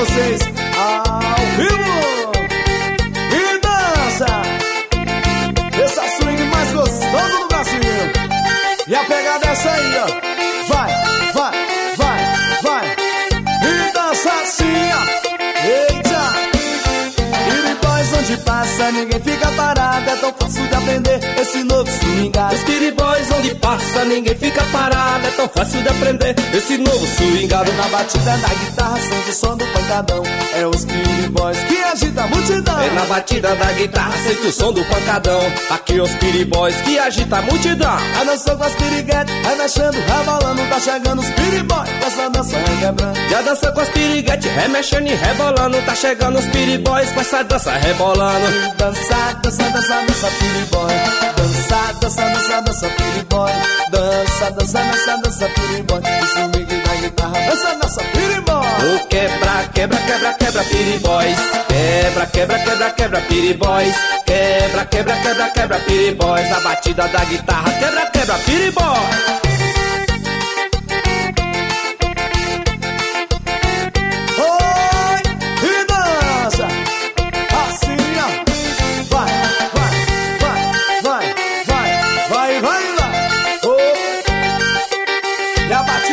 vocês ao vivo. E dança. Esse swing mais gostoso do Brasil. E a pegada é essa aí, ó. Vai, passa, ninguém fica parado. É tão fácil de aprender esse novo swingado. Os Boys onde passa, ninguém fica parado. É tão fácil de aprender esse novo swingado. Na batida da guitarra, sente o som do pancadão. É os Spirit Boys que agita a multidão. É na batida da guitarra, sente o som do pancadão. Aqui os Spirit Boys que agita a multidão. A dança com as piriguetes, vai mexendo, rebolando, tá chegando os Spirit Boys. Com essa dança requebrando. Já dança com as piriguetes, remexendo e rebolando. Tá chegando os Spirit Boys com essa dança rebolando. Dança, dança, dança, dança, Spirit Boy. Dança, dança, dança, dança, Spirit Boy. Dança, dança, dança, dança, Spirit Boy. O swing da guitarra, dança, dança, Spirit Boy. O quebra, quebra, quebra, quebra, Piri Boys. Quebra, quebra, quebra, quebra, Piri Boys. Quebra, quebra, quebra, quebra, Piri Boys. Na batida da guitarra, quebra, quebra, Piri Boys.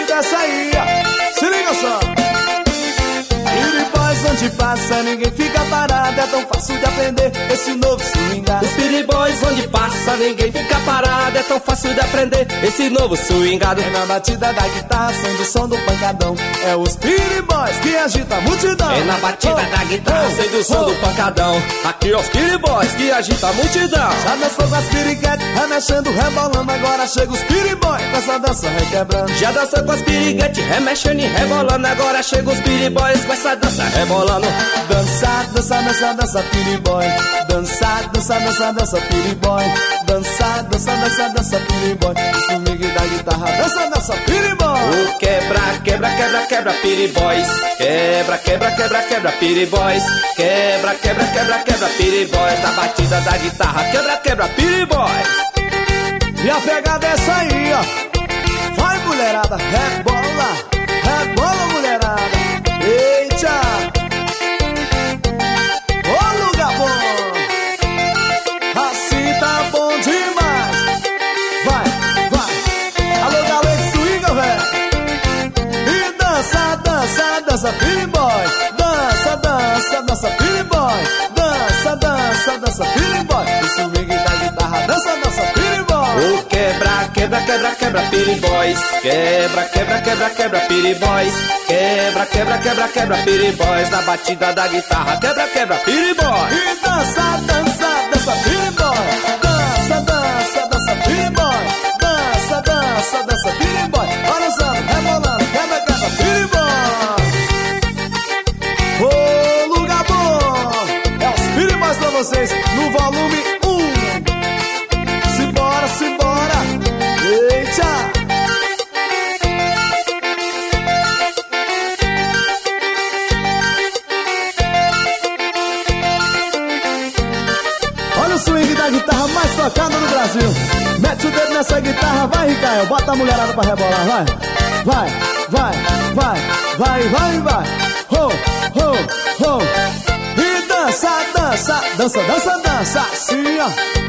Oh. E onde passa, ninguém fica parado. É tão fácil de aprender esse novo swingado. Os Piri Boys onde passa, ninguém fica parado. É tão fácil de aprender esse novo swingado. É na batida da guitarra, sendo o som do pancadão. É os Spirit Boys que agita a multidão. É na batida Oh, da guitarra, oh, sendo o som oh. do pancadão. Aqui os Piri Boys que agita a multidão. Já dançou com as piriguetes, remexendo, rebolando. Agora chega os Spirit Boys com essa dança requebrando. Já dançou com as piriguetes, remexendo e rebolando. Agora chega os Piri Boys com essa dança rebolando. Dança, dança, dança, dança, Piri Boy. Dança, dança, dança, dança, Piri Boy. Dança, dança, dança, dança, Piri Boy. O swing da guitarra, dança, dança, Piri Boy. O quebra, quebra, quebra, quebra, Piri Boys. Quebra, quebra, quebra, quebra, Piri Boys. Quebra, quebra, quebra, quebra, Piri Boys. Na batida da guitarra, quebra, quebra, Piri Boys. E a pegada é essa aí, ó. Vai, mulherada, rebola, dança, dança, dança, Billy Boy. Dança, dança, dança, Billy Boy. Dança, dança, dança, Billy Boy. O swing da guitarra, dança, dança, Billy Boy. O quebra, quebra, quebra, quebra, Piri Boys. Quebra, quebra, quebra, quebra, Piri Boys. Quebra, quebra, quebra, quebra, Piri Boys. Na batida da guitarra, quebra, quebra, Piri Boys. E dança, dança, dança, Billy vocês no volume 1. Simbora, simbora. Eita. Olha o swing da guitarra mais tocada no Brasil. Mete o dedo nessa guitarra, vai, Ricael. Bota a mulherada pra rebolar, vai. Vai, vai, vai, vai, vai, vai. Ho, ho, ho. Dança, dança, dança. Assim, ó.